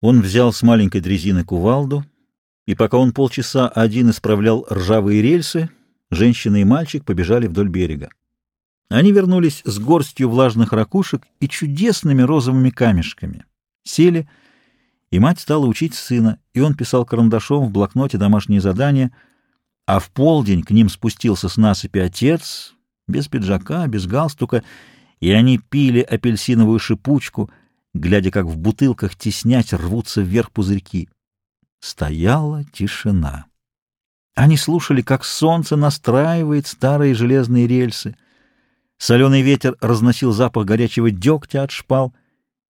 Он взял с маленькой дрезины кувалду, и пока он полчаса один исправлял ржавые рельсы, женщина и мальчик побежали вдоль берега. Они вернулись с горстью влажных ракушек и чудесными розовыми камешками. Сели, и мать стала учить сына, и он писал карандашом в блокноте домашние задания, а в полдень к ним спустился с насыпи отец, без пиджака, без галстука, и они пили апельсиновую шипучку — глядя, как в бутылках теснять рвутся вверх пузырьки. Стояла тишина. Они слушали, как солнце настраивает старые железные рельсы. Соленый ветер разносил запах горячего дегтя от шпал,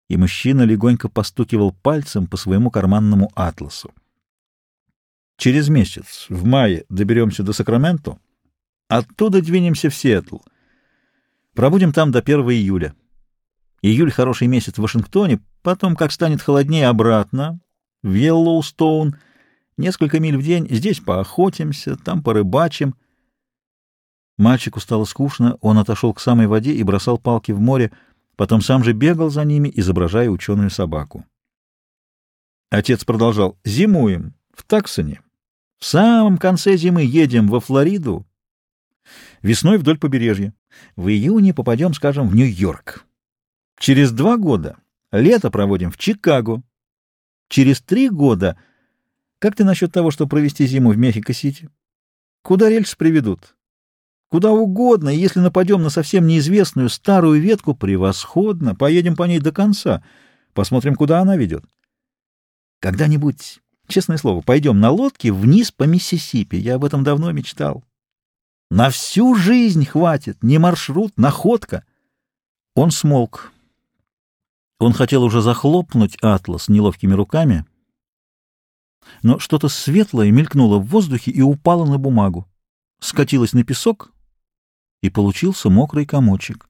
и мужчина легонько постукивал пальцем по своему карманному атласу. Через месяц, в мае, доберемся до Сакраменто, оттуда двинемся в Сиэтл. Пробудем там до 1 июля. Июль — хороший месяц в Вашингтоне, потом, как станет холоднее, обратно, в Йеллоустоун, несколько миль в день, здесь поохотимся, там порыбачим. Мальчику стало скучно, он отошел к самой воде и бросал палки в море, потом сам же бегал за ними, изображая ученую собаку. Отец продолжал. «Зимуем в Таксоне. В самом конце зимы едем во Флориду. Весной вдоль побережья. В июне попадем, скажем, в Нью-Йорк. Через два года лето проводим в Чикаго. Через три года... Как ты насчет того, чтобы провести зиму в Мехико-Сити? Куда рельсы приведут? Куда угодно, и если нападем на совсем неизвестную старую ветку, превосходно, поедем по ней до конца, посмотрим, куда она ведет. Когда-нибудь, честное слово, пойдем на лодке вниз по Миссисипи, я об этом давно мечтал. На всю жизнь хватит, не маршрут, находка. Он смолк. Он хотел уже захлопнуть атлас неловкими руками, но что-то светлое мелькнуло в воздухе и упало на бумагу, скатилось на песок, и получился мокрый комочек.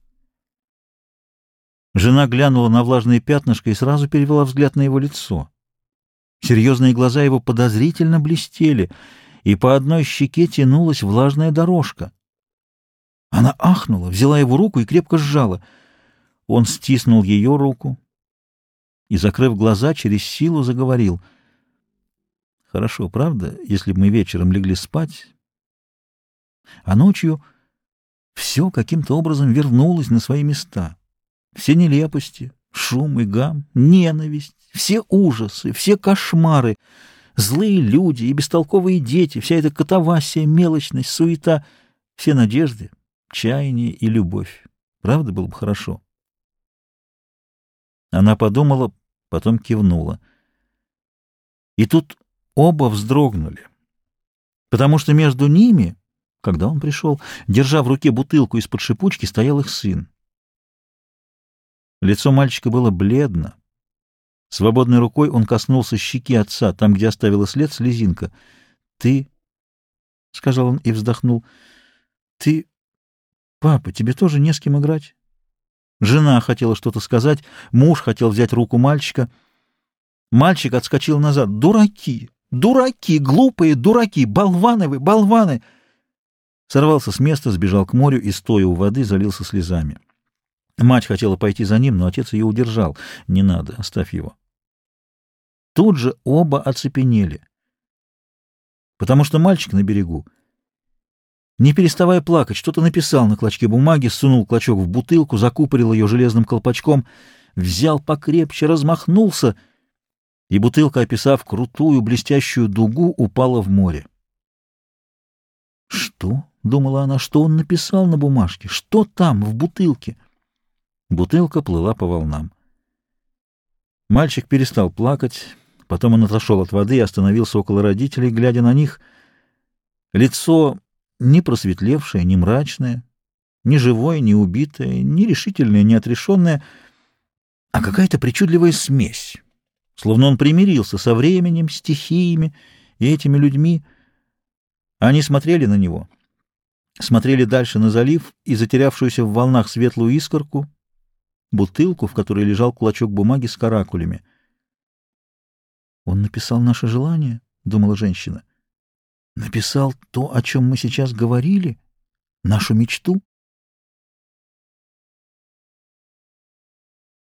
Жена глянула на влажное пятнышко и сразу перевела взгляд на его лицо. Серьезные глаза его подозрительно блестели, и по одной щеке тянулась влажная дорожка. Она ахнула, взяла его руку и крепко сжала — он стиснул ее руку и, закрыв глаза, через силу заговорил. «Хорошо, правда, если бы мы вечером легли спать, а ночью все каким-то образом вернулось на свои места. Все нелепости, шум и гам, ненависть, все ужасы, все кошмары, злые люди и бестолковые дети, вся эта катавасия, мелочность, суета, все надежды, чаяние и любовь. Правда, было бы хорошо?» Она подумала, потом кивнула. И тут оба вздрогнули, потому что между ними, когда он пришел, держа в руке бутылку из-под шипучки, стоял их сын. Лицо мальчика было бледно. Свободной рукой он коснулся щеки отца, там, где оставила след слезинка. «Ты...» — сказал он и вздохнул. «Ты... Папа, тебе тоже не с кем играть?» Жена хотела что-то сказать, муж хотел взять руку мальчика. Мальчик отскочил назад. «Дураки! Дураки! Глупые дураки! Болваны вы! Болваны!» Сорвался с места, сбежал к морю и, стоя у воды, залился слезами. Мать хотела пойти за ним, но отец ее удержал. «Не надо, оставь его». Тут же оба оцепенели, потому что мальчик на берегу не переставая плакать, что-то написал на клочке бумаги, сунул клочок в бутылку, закупорил ее железным колпачком, взял покрепче, размахнулся, и бутылка, описав крутую блестящую дугу, упала в море. «Что?» — думала она, — «что он написал на бумажке? Что там, в бутылке?» Бутылка плыла по волнам. Мальчик перестал плакать, потом он отошел от воды и остановился около родителей, глядя на них. Лицо ни просветлевшее, ни мрачное, ни живое, ни убитое, ни решительное, ни отрешенное, а какая-то причудливая смесь, словно он примирился со временем, стихиями и этими людьми. Они смотрели на него, смотрели дальше на залив и затерявшуюся в волнах светлую искорку, бутылку, в которой лежал клочок бумаги с каракулями. «Он написал наше желание?» — думала женщина. Написал то, о чем мы сейчас говорили? Нашу мечту?